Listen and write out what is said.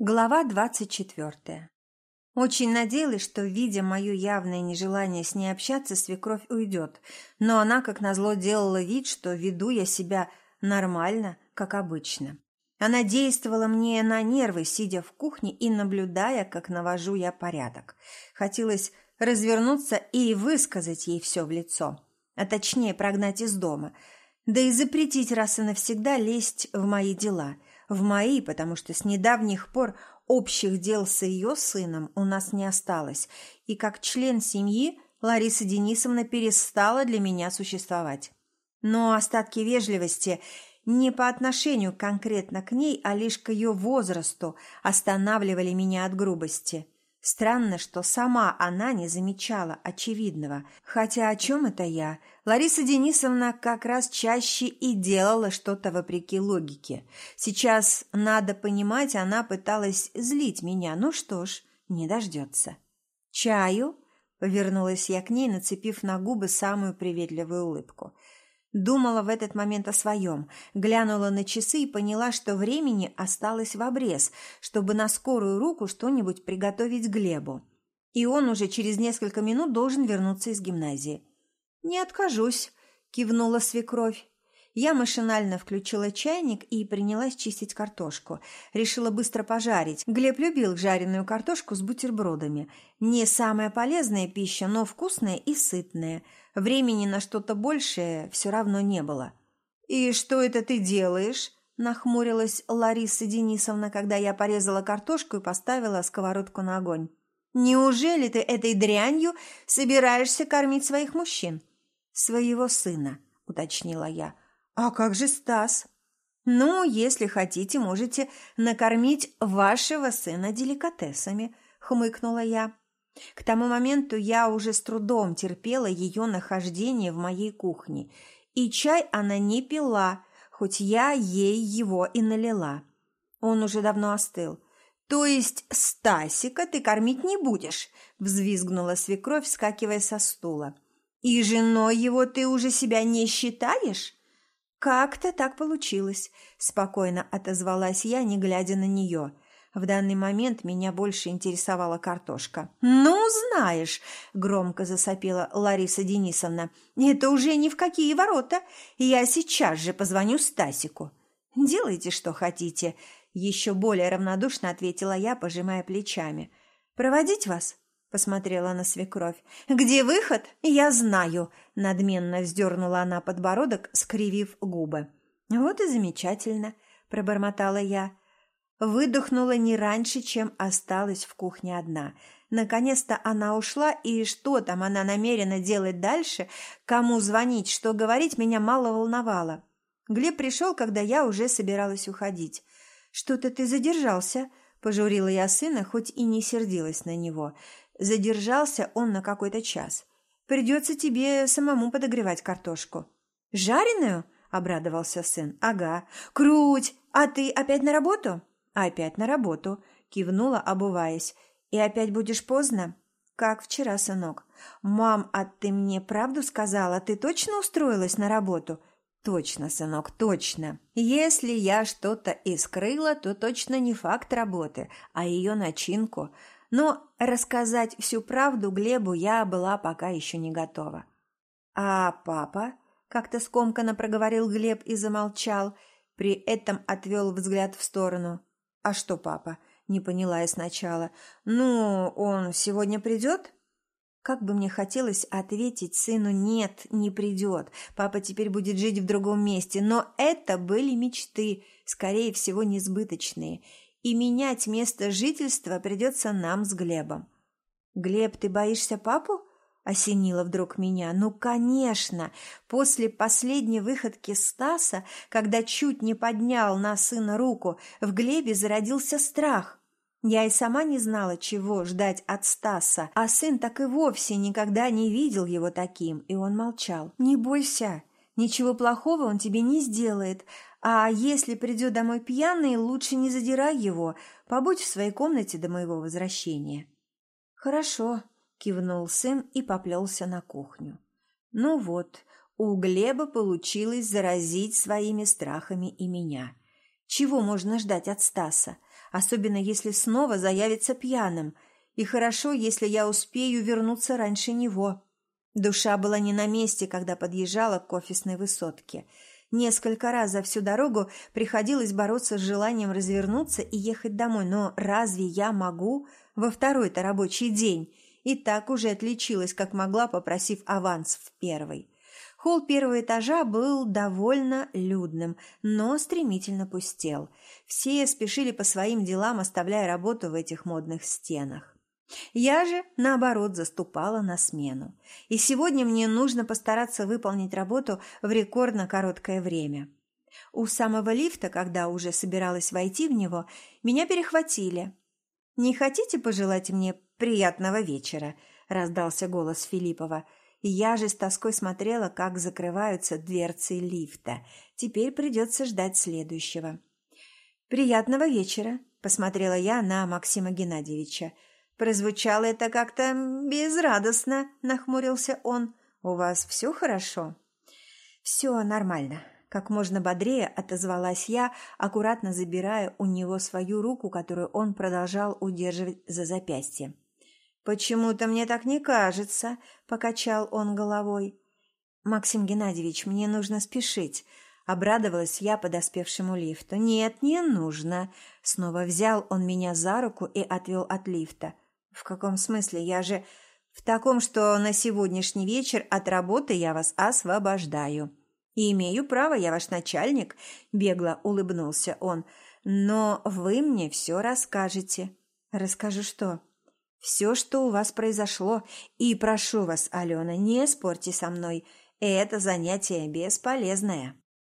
Глава двадцать четвертая. Очень надеялась, что, видя мое явное нежелание с ней общаться, свекровь уйдет, но она, как назло, делала вид, что веду я себя нормально, как обычно. Она действовала мне на нервы, сидя в кухне и наблюдая, как навожу я порядок. Хотелось развернуться и высказать ей все в лицо, а точнее прогнать из дома, да и запретить раз и навсегда лезть в мои дела – в мои, потому что с недавних пор общих дел с ее сыном у нас не осталось, и как член семьи Лариса Денисовна перестала для меня существовать. Но остатки вежливости не по отношению конкретно к ней, а лишь к ее возрасту останавливали меня от грубости. Странно, что сама она не замечала очевидного. Хотя о чем это я? Лариса Денисовна как раз чаще и делала что-то вопреки логике. Сейчас, надо понимать, она пыталась злить меня. Ну что ж, не дождется. «Чаю?» – повернулась я к ней, нацепив на губы самую приветливую улыбку – Думала в этот момент о своем, глянула на часы и поняла, что времени осталось в обрез, чтобы на скорую руку что-нибудь приготовить Глебу. И он уже через несколько минут должен вернуться из гимназии. «Не откажусь», – кивнула свекровь. Я машинально включила чайник и принялась чистить картошку. Решила быстро пожарить. Глеб любил жареную картошку с бутербродами. Не самая полезная пища, но вкусная и сытная. Времени на что-то большее все равно не было. «И что это ты делаешь?» – нахмурилась Лариса Денисовна, когда я порезала картошку и поставила сковородку на огонь. «Неужели ты этой дрянью собираешься кормить своих мужчин?» «Своего сына», – уточнила я. «А как же Стас?» «Ну, если хотите, можете накормить вашего сына деликатесами», — хмыкнула я. К тому моменту я уже с трудом терпела ее нахождение в моей кухне, и чай она не пила, хоть я ей его и налила. Он уже давно остыл. «То есть Стасика ты кормить не будешь?» – взвизгнула свекровь, вскакивая со стула. «И женой его ты уже себя не считаешь?» «Как-то так получилось», – спокойно отозвалась я, не глядя на нее. В данный момент меня больше интересовала картошка. «Ну, знаешь», – громко засопела Лариса Денисовна, – «это уже ни в какие ворота. Я сейчас же позвоню Стасику». «Делайте, что хотите», – еще более равнодушно ответила я, пожимая плечами. «Проводить вас?» – посмотрела на свекровь. «Где выход? Я знаю!» – надменно вздернула она подбородок, скривив губы. «Вот и замечательно!» – пробормотала я. Выдохнула не раньше, чем осталась в кухне одна. Наконец-то она ушла, и что там она намерена делать дальше, кому звонить, что говорить, меня мало волновало. Глеб пришел, когда я уже собиралась уходить. «Что-то ты задержался?» – пожурила я сына, хоть и не сердилась на него – Задержался он на какой-то час. Придется тебе самому подогревать картошку. «Жареную?» – обрадовался сын. «Ага. Круть! А ты опять на работу?» «Опять на работу», – кивнула, обуваясь. «И опять будешь поздно?» «Как вчера, сынок?» «Мам, а ты мне правду сказала? Ты точно устроилась на работу?» «Точно, сынок, точно. Если я что-то и скрыла, то точно не факт работы, а ее начинку. Но рассказать всю правду Глебу я была пока еще не готова. «А папа?» – как-то скомканно проговорил Глеб и замолчал, при этом отвел взгляд в сторону. «А что папа?» – не поняла я сначала. «Ну, он сегодня придет?» Как бы мне хотелось ответить сыну «нет, не придет, папа теперь будет жить в другом месте», но это были мечты, скорее всего, несбыточные, и менять место жительства придется нам с Глебом. «Глеб, ты боишься папу?» – осенило вдруг меня. «Ну, конечно! После последней выходки Стаса, когда чуть не поднял на сына руку, в Глебе зародился страх. Я и сама не знала, чего ждать от Стаса, а сын так и вовсе никогда не видел его таким, и он молчал. «Не бойся, ничего плохого он тебе не сделает, а если придет домой пьяный, лучше не задирай его, побудь в своей комнате до моего возвращения». «Хорошо», — кивнул сын и поплелся на кухню. «Ну вот, у Глеба получилось заразить своими страхами и меня. Чего можно ждать от Стаса? особенно если снова заявится пьяным. И хорошо, если я успею вернуться раньше него. Душа была не на месте, когда подъезжала к офисной высотке. Несколько раз за всю дорогу приходилось бороться с желанием развернуться и ехать домой, но разве я могу во второй-то рабочий день? И так уже отличилась, как могла, попросив аванс в первый. Холл первого этажа был довольно людным, но стремительно пустел. Все спешили по своим делам, оставляя работу в этих модных стенах. Я же, наоборот, заступала на смену. И сегодня мне нужно постараться выполнить работу в рекордно короткое время. У самого лифта, когда уже собиралась войти в него, меня перехватили. «Не хотите пожелать мне приятного вечера?» – раздался голос Филиппова – я же с тоской смотрела, как закрываются дверцы лифта. Теперь придется ждать следующего. «Приятного вечера», – посмотрела я на Максима Геннадьевича. Прозвучало это как-то безрадостно, нахмурился он. «У вас все хорошо?» «Все нормально», – как можно бодрее отозвалась я, аккуратно забирая у него свою руку, которую он продолжал удерживать за запястье. «Почему-то мне так не кажется», – покачал он головой. «Максим Геннадьевич, мне нужно спешить», – обрадовалась я подоспевшему лифту. «Нет, не нужно». Снова взял он меня за руку и отвел от лифта. «В каком смысле? Я же...» «В таком, что на сегодняшний вечер от работы я вас освобождаю». «И имею право, я ваш начальник», – бегло улыбнулся он. «Но вы мне все расскажете». «Расскажу что?» все, что у вас произошло, и прошу вас, Алена, не спорьте со мной, это занятие бесполезное».